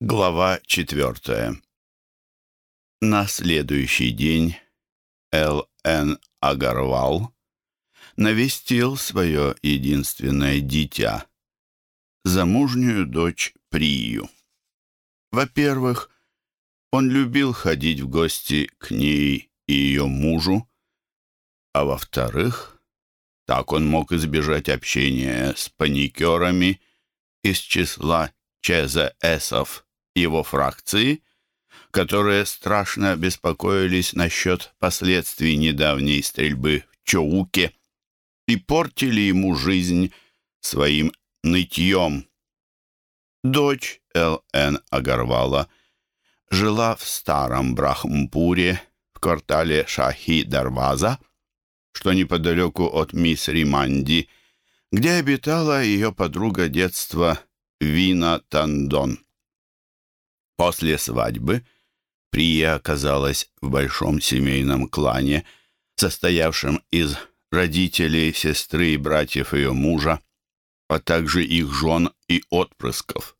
Глава четвертая. На следующий день Л.Н. Агарвал навестил свое единственное дитя, замужнюю дочь Прию. Во-первых, он любил ходить в гости к ней и ее мужу, а во-вторых, так он мог избежать общения с паникерами из числа ЧЗСов его фракции, которые страшно беспокоились насчет последствий недавней стрельбы в Чоуке и портили ему жизнь своим нытьем. Дочь Л.Н. Агарвала жила в старом Брахмпуре в квартале Шахи-Дарваза, что неподалеку от мисс Риманди, где обитала ее подруга детства Вина Тандон. После свадьбы Прия оказалась в большом семейном клане, состоявшем из родителей, сестры и братьев ее мужа, а также их жен и отпрысков.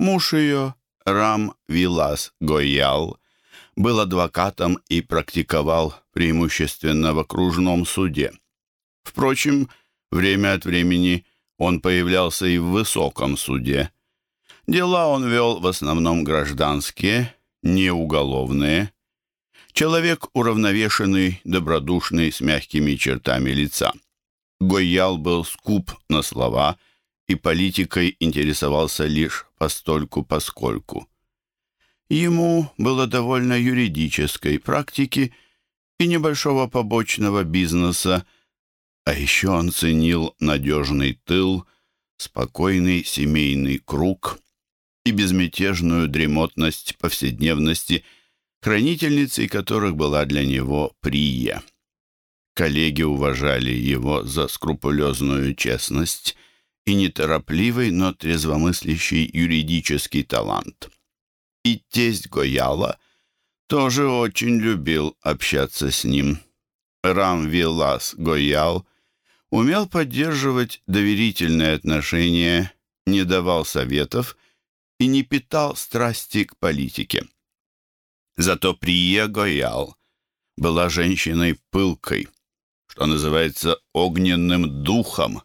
Муж ее, Рам Вилас Гоял, был адвокатом и практиковал преимущественно в окружном суде. Впрочем, время от времени он появлялся и в высоком суде. Дела он вел в основном гражданские, не уголовные. Человек уравновешенный, добродушный, с мягкими чертами лица. Гойял был скуп на слова и политикой интересовался лишь постольку-поскольку. Ему было довольно юридической практики и небольшого побочного бизнеса, а еще он ценил надежный тыл, спокойный семейный круг и безмятежную дремотность повседневности, хранительницей которых была для него Прия. Коллеги уважали его за скрупулезную честность и неторопливый, но трезвомыслящий юридический талант. И тесть Гояла тоже очень любил общаться с ним. Рам Виллас Гоял умел поддерживать доверительные отношения, не давал советов и не питал страсти к политике. Зато Прия Гоял была женщиной пылкой, что называется огненным духом,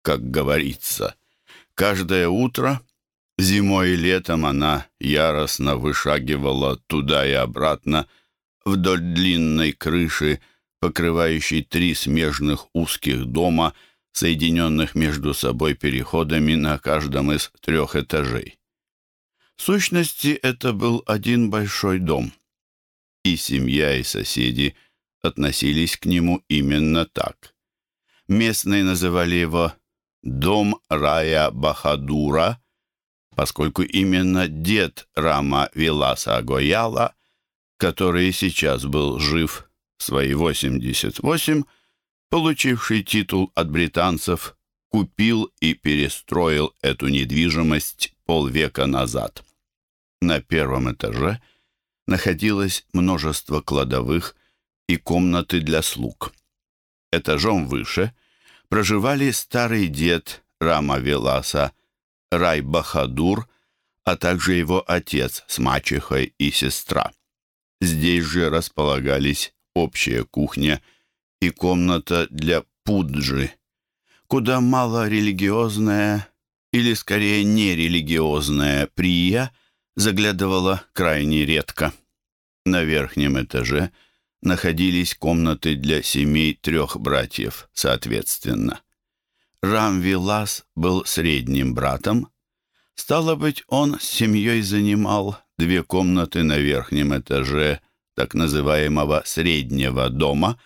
как говорится. Каждое утро, зимой и летом, она яростно вышагивала туда и обратно вдоль длинной крыши, покрывающей три смежных узких дома, соединенных между собой переходами на каждом из трех этажей. В сущности, это был один большой дом. И семья, и соседи относились к нему именно так. Местные называли его «Дом Рая Бахадура», поскольку именно дед Рама Виласа Гояла, который сейчас был жив, свои 88, получивший титул от британцев, купил и перестроил эту недвижимость полвека назад. На первом этаже находилось множество кладовых и комнаты для слуг. Этажом выше проживали старый дед Рама Веласа, Рай Бахадур, а также его отец с мачехой и сестра. Здесь же располагались общая кухня и комната для пуджи, куда мало религиозная или скорее нерелигиозная прия заглядывала крайне редко. На верхнем этаже находились комнаты для семей трех братьев, соответственно. Рам-Вилас был средним братом. Стало быть, он с семьей занимал две комнаты на верхнем этаже так называемого «среднего дома»,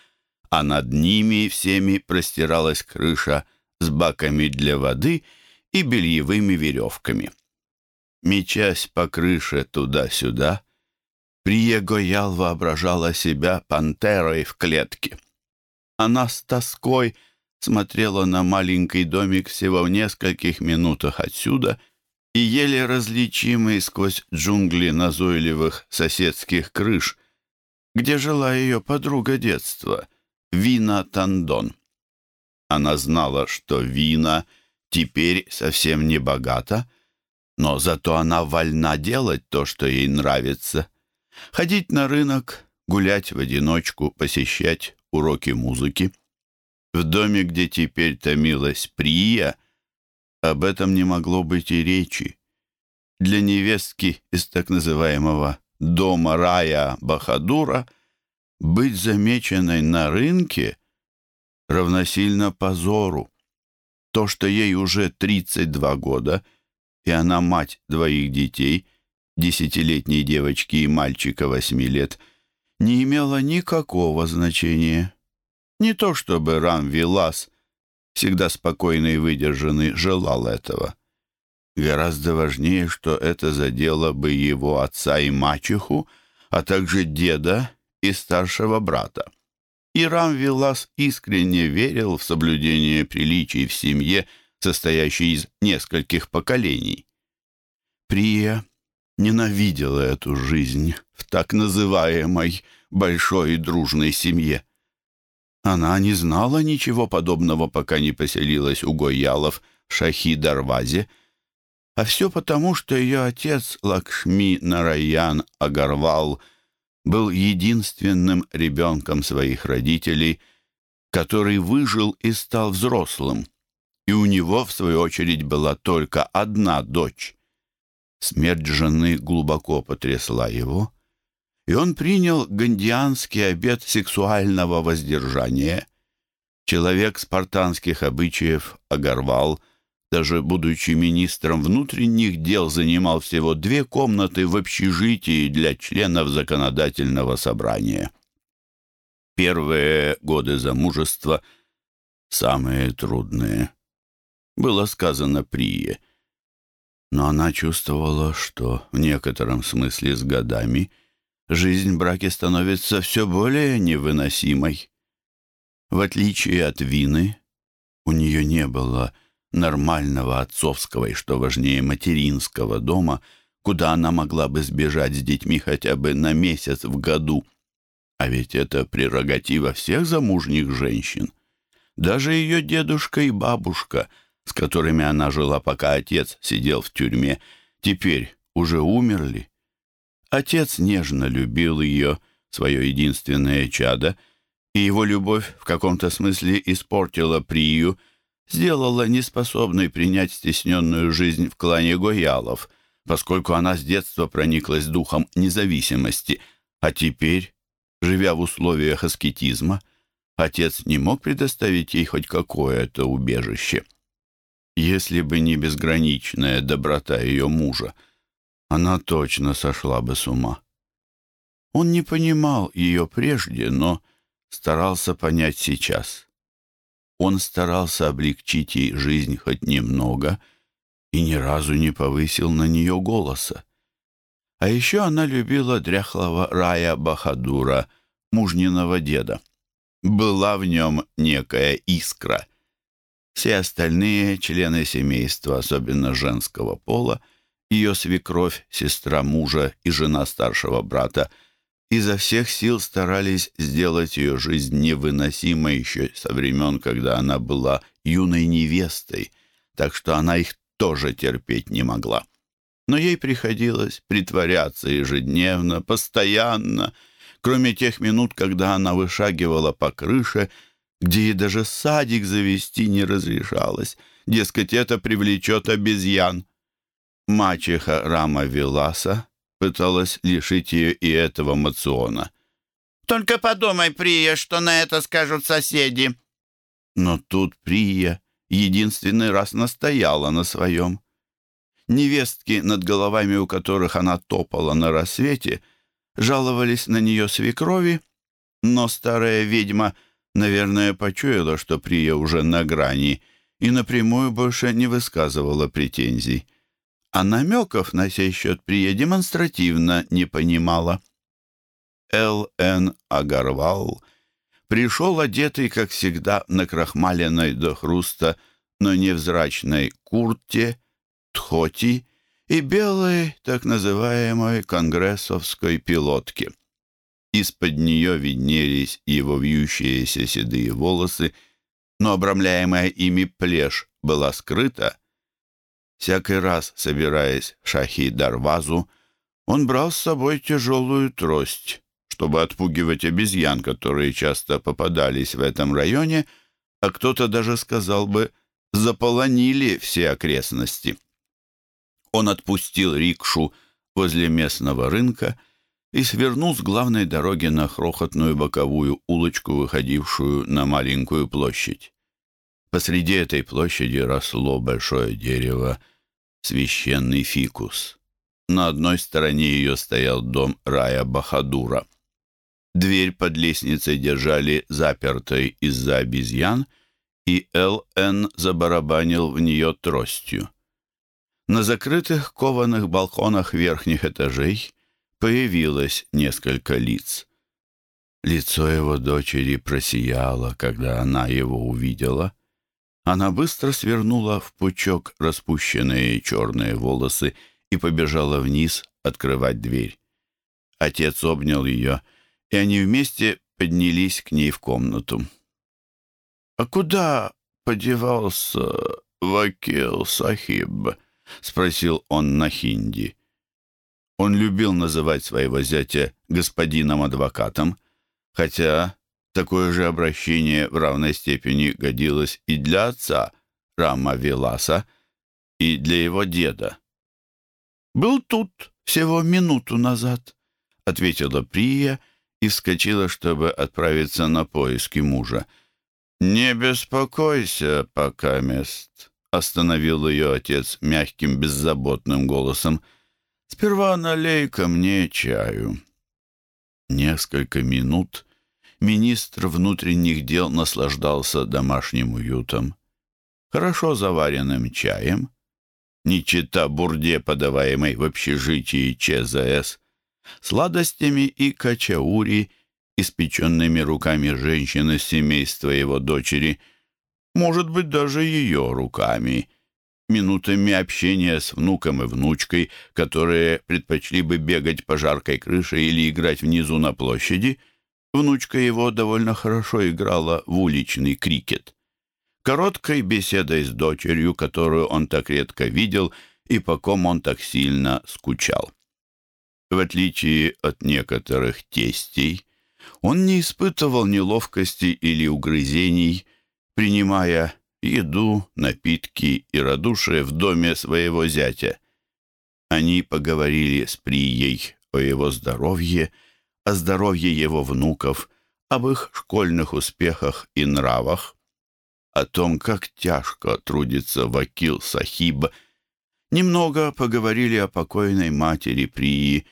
а над ними всеми простиралась крыша с баками для воды и бельевыми веревками. Мечась по крыше туда-сюда, Приегоял воображала себя пантерой в клетке. Она с тоской смотрела на маленький домик всего в нескольких минутах отсюда и еле различимый сквозь джунгли назойливых соседских крыш — где жила ее подруга детства, Вина Тандон. Она знала, что Вина теперь совсем не богата, Но зато она вольна делать то, что ей нравится. Ходить на рынок, гулять в одиночку, посещать уроки музыки. В доме, где теперь томилась Прия, об этом не могло быть и речи. Для невестки из так называемого «дома рая Бахадура» быть замеченной на рынке равносильно позору. То, что ей уже 32 года, и она мать двоих детей, десятилетней девочки и мальчика восьми лет, не имело никакого значения. Не то чтобы Рам Вилас, всегда спокойный и выдержанный, желал этого. Гораздо важнее, что это задело бы его отца и мачеху, а также деда и старшего брата. И Рам Вилас искренне верил в соблюдение приличий в семье, состоящей из нескольких поколений. Прия ненавидела эту жизнь в так называемой большой и дружной семье. Она не знала ничего подобного, пока не поселилась у Гоялов в Шахи-Дарвазе, а все потому, что ее отец Лакшми Нараян Агарвал был единственным ребенком своих родителей, который выжил и стал взрослым, и у него, в свою очередь, была только одна дочь. Смерть жены глубоко потрясла его — и он принял гандианский обет сексуального воздержания. Человек спартанских обычаев Агарвал, даже будучи министром внутренних дел, занимал всего две комнаты в общежитии для членов законодательного собрания. Первые годы замужества самые трудные. Было сказано Прие. Но она чувствовала, что в некотором смысле с годами – жизнь в браке становится все более невыносимой. В отличие от Вины, у нее не было нормального отцовского и, что важнее, материнского дома, куда она могла бы сбежать с детьми хотя бы на месяц в году. А ведь это прерогатива всех замужних женщин. Даже ее дедушка и бабушка, с которыми она жила, пока отец сидел в тюрьме, теперь уже умерли. Отец нежно любил ее, свое единственное чадо, и его любовь в каком-то смысле испортила Прию, сделала неспособной принять стесненную жизнь в клане Гоялов, поскольку она с детства прониклась духом независимости, а теперь, живя в условиях аскетизма, отец не мог предоставить ей хоть какое-то убежище. Если бы не безграничная доброта ее мужа — она точно сошла бы с ума. Он не понимал ее прежде, но старался понять сейчас. Он старался облегчить ей жизнь хоть немного и ни разу не повысил на нее голоса. А еще она любила дряхлого Рая Бахадура, мужниного деда. Была в нем некая искра. Все остальные члены семейства, особенно женского пола, — ее свекровь, сестра мужа и жена старшего брата изо всех сил старались сделать ее жизнь невыносимой еще со времен, когда она была юной невестой, так что она их тоже терпеть не могла. Но ей приходилось притворяться ежедневно, постоянно, кроме тех минут, когда она вышагивала по крыше, где ей даже садик завести не разрешалось. Дескать, это привлечет обезьян. Мачеха Рама Виласа пыталась лишить ее и этого мациона. «Только подумай, Прия, что на это скажут соседи!» Но тут Прия единственный раз настояла на своем. Невестки, над головами у которых она топала на рассвете, жаловались на нее свекрови, но старая ведьма, наверное, почуяла, что Прия уже на грани, и напрямую больше не высказывала претензий а намеков на сей счет Прия демонстративно не понимала. Л.Н. Агарвал пришел одетый, как всегда, на крахмаленной до хруста, но невзрачной курте, тхоти и белой, так называемой, конгрессовской пилотке. Из-под нее виднелись его вьющиеся седые волосы, но обрамляемая ими плешь была скрыта, Всякий раз, собираясь в Шахи-Дарвазу, он брал с собой тяжелую трость, чтобы отпугивать обезьян, которые часто попадались в этом районе, а кто-то даже сказал бы, заполонили все окрестности. Он отпустил рикшу возле местного рынка и свернул с главной дороги на крохотную боковую улочку, выходившую на маленькую площадь. Посреди этой площади росло большое дерево, священный фикус. На одной стороне ее стоял дом Рая Бахадура. Дверь под лестницей держали запертой из-за обезьян, и Л.Н. забарабанил в нее тростью. На закрытых кованых балконах верхних этажей появилось несколько лиц. Лицо его дочери просияло, когда она его увидела. Она быстро свернула в пучок распущенные черные волосы и побежала вниз открывать дверь. Отец обнял ее, и они вместе поднялись к ней в комнату. «А куда подевался Вакил Сахиб?» — спросил он на хинди. Он любил называть своего зятя господином-адвокатом, хотя такое же обращение в равной степени годилось и для отца Рама Виласа, и для его деда. «Был тут всего минуту назад», — ответила Прия и вскочила, чтобы отправиться на поиски мужа. «Не беспокойся, пока мест», — остановил ее отец мягким, беззаботным голосом. Сперва налей ко мне чаю». Несколько минут министр внутренних дел наслаждался домашним уютом. Хорошо заваренным чаем, не чита бурде, подаваемой в общежитии ЧЗС, сладостями и качаури, испеченными руками женщины семейства его дочери, может быть, даже ее руками — минутами общения с внуком и внучкой, которые предпочли бы бегать по жаркой крыше или играть внизу на площади, внучка его довольно хорошо играла в уличный крикет. Короткой беседой с дочерью, которую он так редко видел и по ком он так сильно скучал. В отличие от некоторых тестей, он не испытывал неловкости или угрызений, принимая еду, напитки и радушие в доме своего зятя. Они поговорили с Прией о его здоровье, о здоровье его внуков, об их школьных успехах и нравах, о том, как тяжко трудится Вакил Сахиб. Немного поговорили о покойной матери Прии,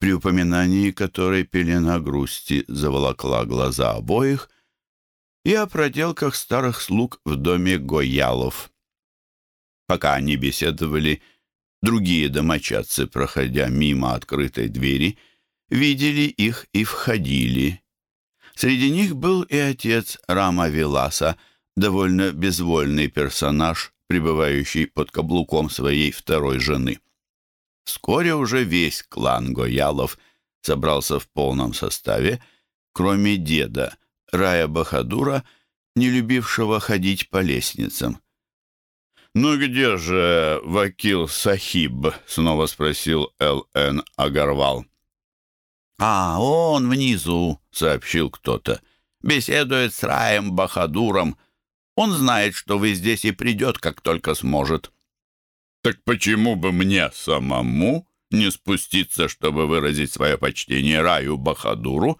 при упоминании которой пелена грусти заволокла глаза обоих — и о проделках старых слуг в доме Гоялов. Пока они беседовали, другие домочадцы, проходя мимо открытой двери, видели их и входили. Среди них был и отец Рама Виласа, довольно безвольный персонаж, пребывающий под каблуком своей второй жены. Вскоре уже весь клан Гоялов собрался в полном составе, кроме деда, Рая Бахадура, не любившего ходить по лестницам. «Ну где же Вакил Сахиб?» — снова спросил Л.Н. Агарвал. «А, он внизу», — сообщил кто-то. «Беседует с Раем Бахадуром. Он знает, что вы здесь и придет, как только сможет». «Так почему бы мне самому не спуститься, чтобы выразить свое почтение Раю Бахадуру?»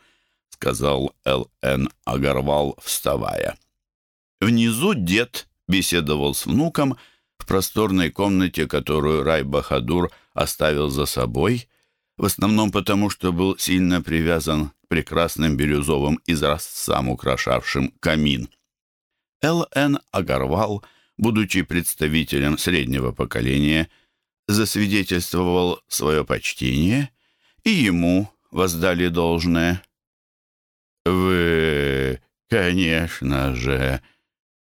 сказал Л.Н. Агарвал, вставая. Внизу дед беседовал с внуком в просторной комнате, которую Рай-Бахадур оставил за собой, в основном потому, что был сильно привязан к прекрасным бирюзовым изразцам, украшавшим камин. Л.Н. Агарвал, будучи представителем среднего поколения, засвидетельствовал свое почтение, и ему воздали должное. «Вы, конечно же,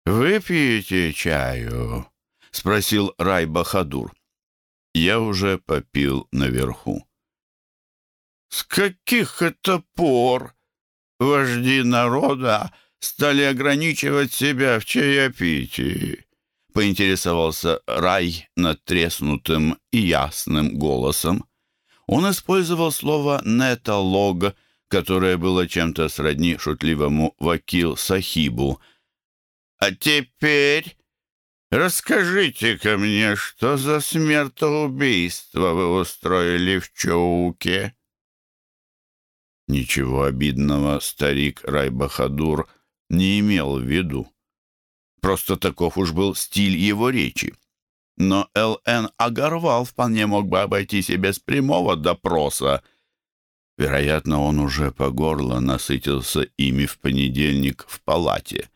выпьете чаю?» — спросил Рай-Бахадур. «Я уже попил наверху». «С каких это пор вожди народа стали ограничивать себя в чаепитии?» — поинтересовался Рай надтреснутым и ясным голосом. Он использовал слово «неталог», которое было чем-то сродни шутливому «вакил Сахибу». «А теперь расскажите-ка мне, что за смертоубийство вы устроили в Чоуке?» Ничего обидного старик Райбахадур не имел в виду. Просто таков уж был стиль его речи. Но Л.Н. Агарвал вполне мог бы обойтись и без прямого допроса. Вероятно, он уже по горло насытился ими в понедельник в палате.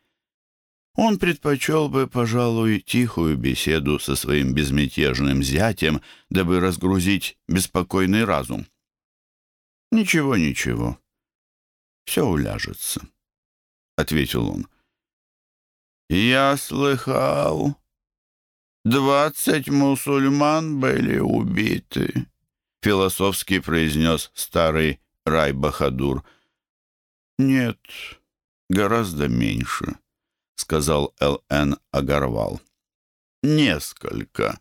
Он предпочел бы, пожалуй, тихую беседу со своим безмятежным зятем, дабы разгрузить беспокойный разум. «Ничего, ничего. Все уляжется», — ответил он. «Я слыхал, двадцать мусульман были убиты», — философски произнес старый Рай-Бахадур. «Нет, гораздо меньше», — сказал Л.Н. Агарвал. «Несколько.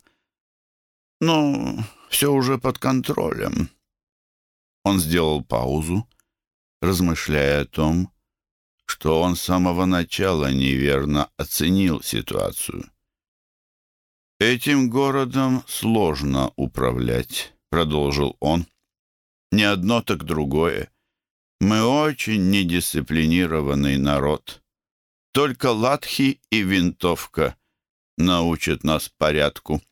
Но все уже под контролем». Он сделал паузу, размышляя о том, что он с самого начала неверно оценил ситуацию. «Этим городом сложно управлять», — продолжил он. «Не одно, так другое. Мы очень недисциплинированный народ. Только латхи и винтовка научат нас порядку».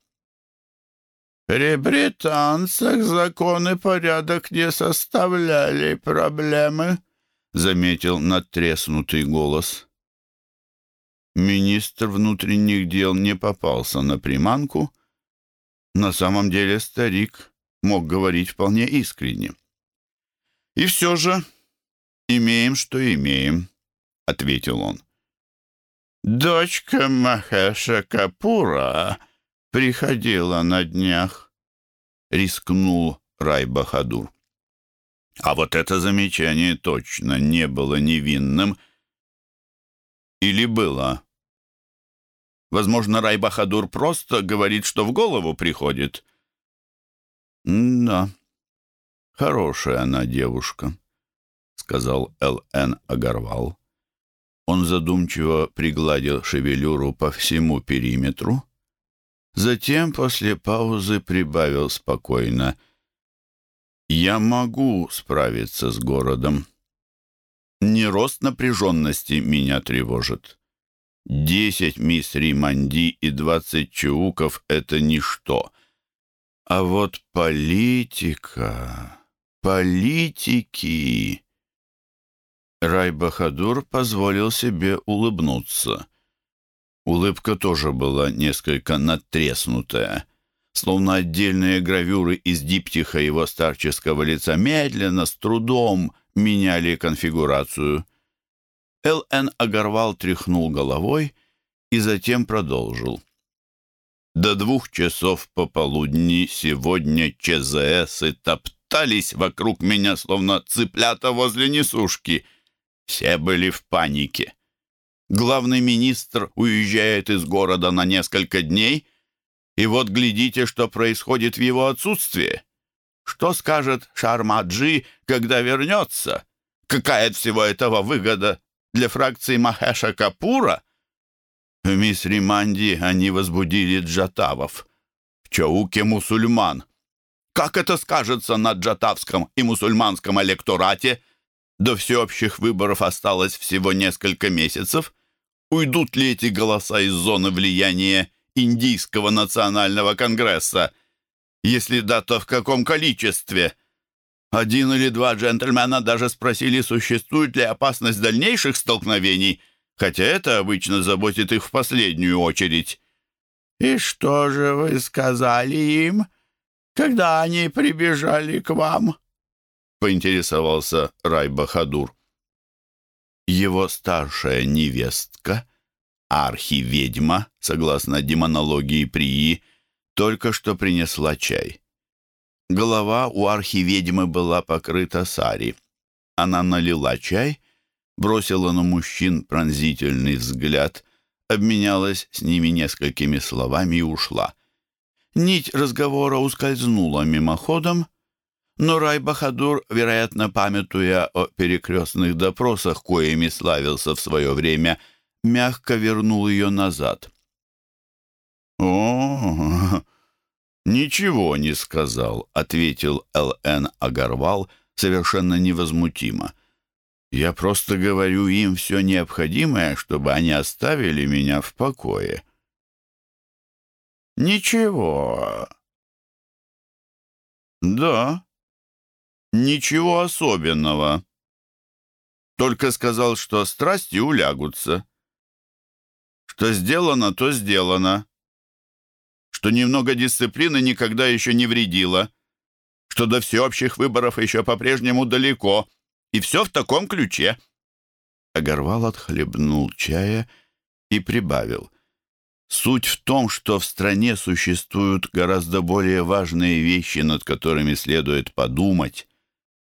«При британцах закон и порядок не составляли проблемы», заметил надтреснутый голос. Министр внутренних дел не попался на приманку. На самом деле старик мог говорить вполне искренне. «И все же имеем, что имеем», — ответил он. «Дочка Махеша Капура приходила на днях», — рискнул Рай-Бахадур. А вот это замечание точно не было невинным. Или было? Возможно, Райбахадур просто говорит, что в голову приходит. «Да, хорошая она девушка», — сказал Л.Н. Агарвал. Он задумчиво пригладил шевелюру по всему периметру. Затем после паузы прибавил спокойно — я могу справиться с городом. Не рост напряженности меня тревожит. Десять мисс Риманди и двадцать чауков — это ничто. А вот политика... Политики... Рай-Бахадур позволил себе улыбнуться. Улыбка тоже была несколько надтреснутая словно отдельные гравюры из диптиха его старческого лица, медленно, с трудом меняли конфигурацию. Л.Н. Агарвал тряхнул головой и затем продолжил. До двух часов пополудни сегодня ЧЗСы топтались вокруг меня, словно цыплята возле несушки. Все были в панике. Главный министр уезжает из города на несколько дней — и вот глядите, что происходит в его отсутствие. Что скажет Шармаджи, когда вернется? Какая от всего этого выгода для фракции Махеша Капура? В мисс Риманди они возбудили джатавов. В Чауке мусульман. Как это скажется на джатавском и мусульманском электорате? До всеобщих выборов осталось всего несколько месяцев. Уйдут ли эти голоса из зоны влияния Индийского национального конгресса? Если да, то в каком количестве? Один или два джентльмена даже спросили, существует ли опасность дальнейших столкновений, хотя это обычно заботит их в последнюю очередь. «И что же вы сказали им, когда они прибежали к вам?» — поинтересовался Рай-Бахадур. Его старшая невестка — архиведьма, согласно демонологии Прии, только что принесла чай. Голова у архиведьмы была покрыта сари. Она налила чай, бросила на мужчин пронзительный взгляд, обменялась с ними несколькими словами и ушла. Нить разговора ускользнула мимоходом, но Рай-Бахадур, вероятно, памятуя о перекрестных допросах, коими славился в свое время, мягко вернул ее назад. «О, ничего не сказал», — ответил Л.Н. Агарвал совершенно невозмутимо. «Я просто говорю им все необходимое, чтобы они оставили меня в покое». «Ничего». «Да, ничего особенного. Только сказал, что страсти улягутся. Что сделано, то сделано. Что немного дисциплины никогда еще не вредило. Что до всеобщих выборов еще по-прежнему далеко. И все в таком ключе». Огорвал отхлебнул чая и прибавил. Суть в том, что в стране существуют гораздо более важные вещи, над которыми следует подумать.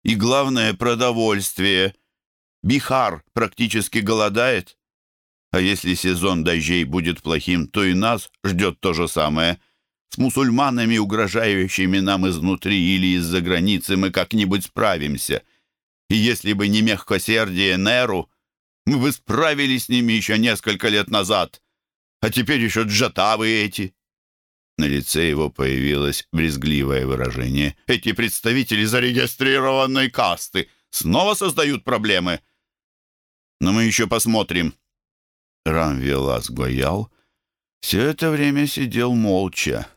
И главное — продовольствие. Бихар практически голодает. А если сезон дождей будет плохим, то и нас ждет то же самое. С мусульманами, угрожающими нам изнутри или из-за границы, мы как-нибудь справимся. И если бы не мягкосердие Неру, мы бы справились с ними еще несколько лет назад. А теперь еще джатавы эти». На лице его появилось брезгливое выражение. «Эти представители зарегистрированной касты снова создают проблемы». «Но мы еще посмотрим». Рамвелас Гоял все это время сидел молча.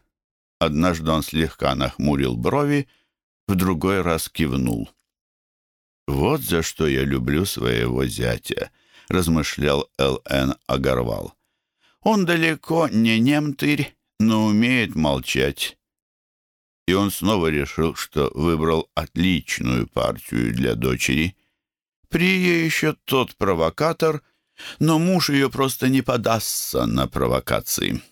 Однажды он слегка нахмурил брови, в другой раз кивнул. «Вот за что я люблю своего зятя», — размышлял Л.Н. Агарвал. Он далеко не немтырь, но умеет молчать. И он снова решил, что выбрал отличную партию для дочери. Прия еще тот провокатор, но муж ее просто не подастся на провокации.